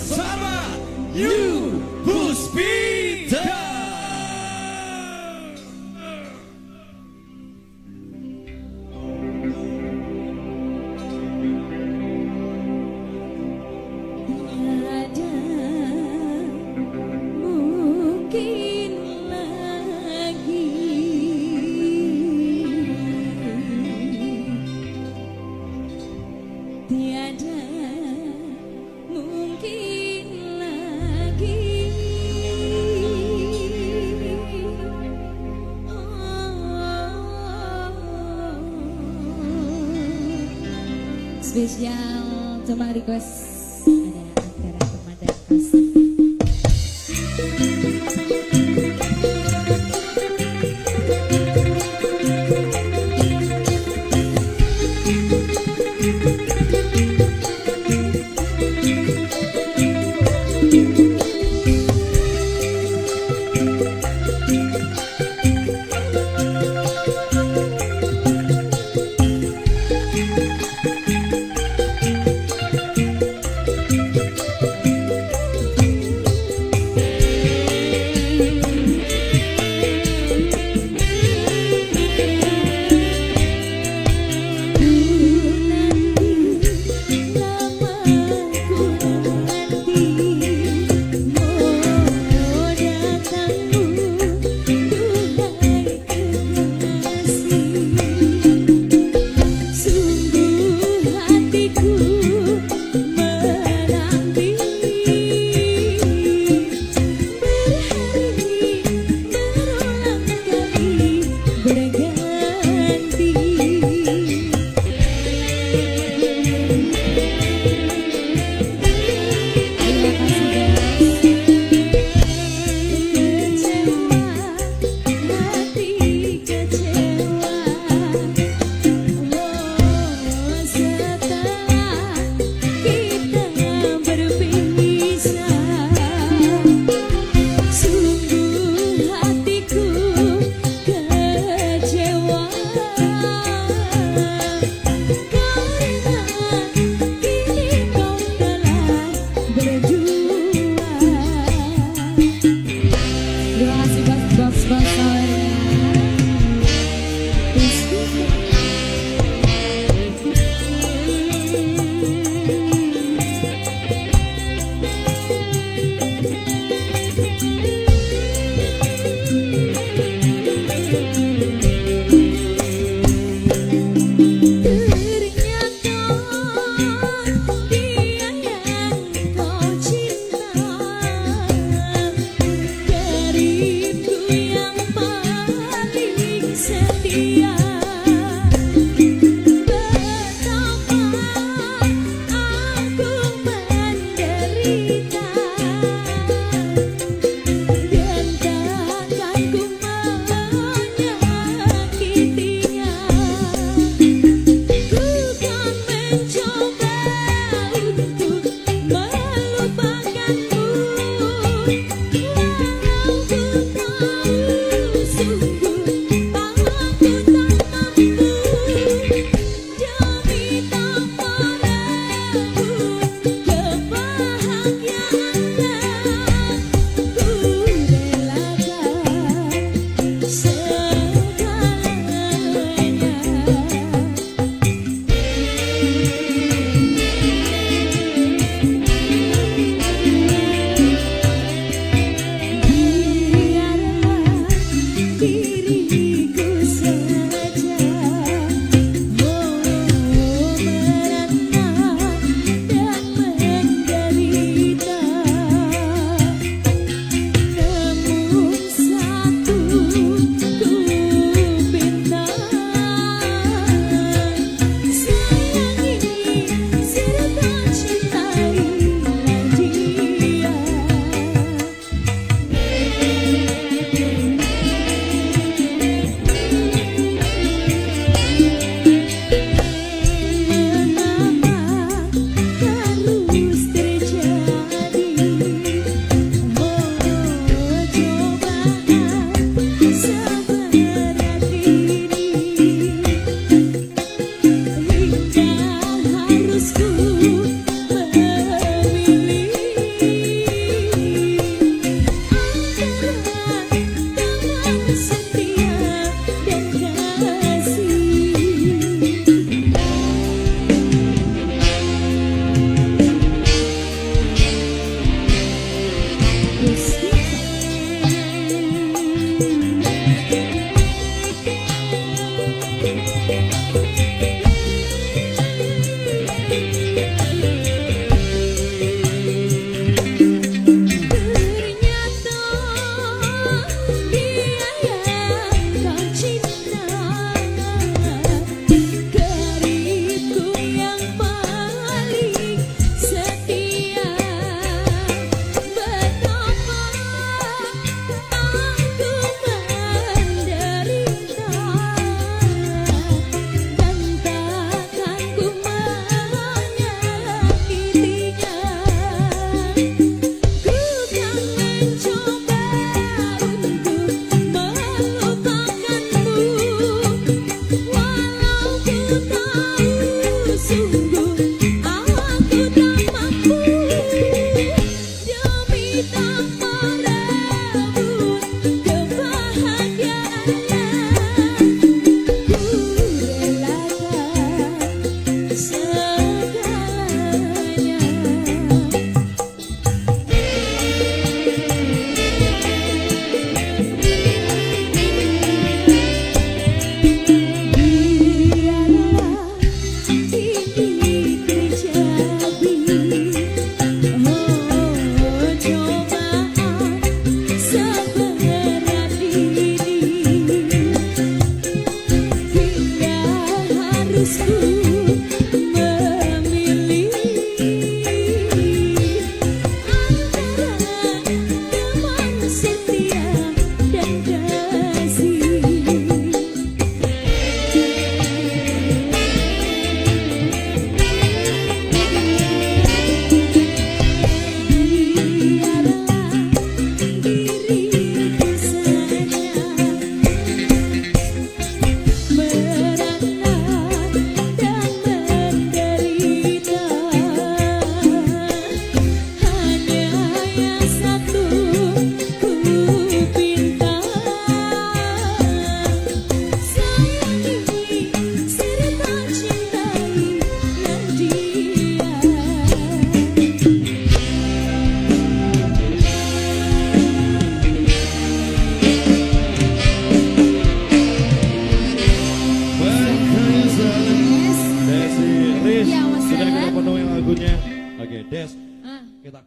Summer, you. Spesial. Cuma request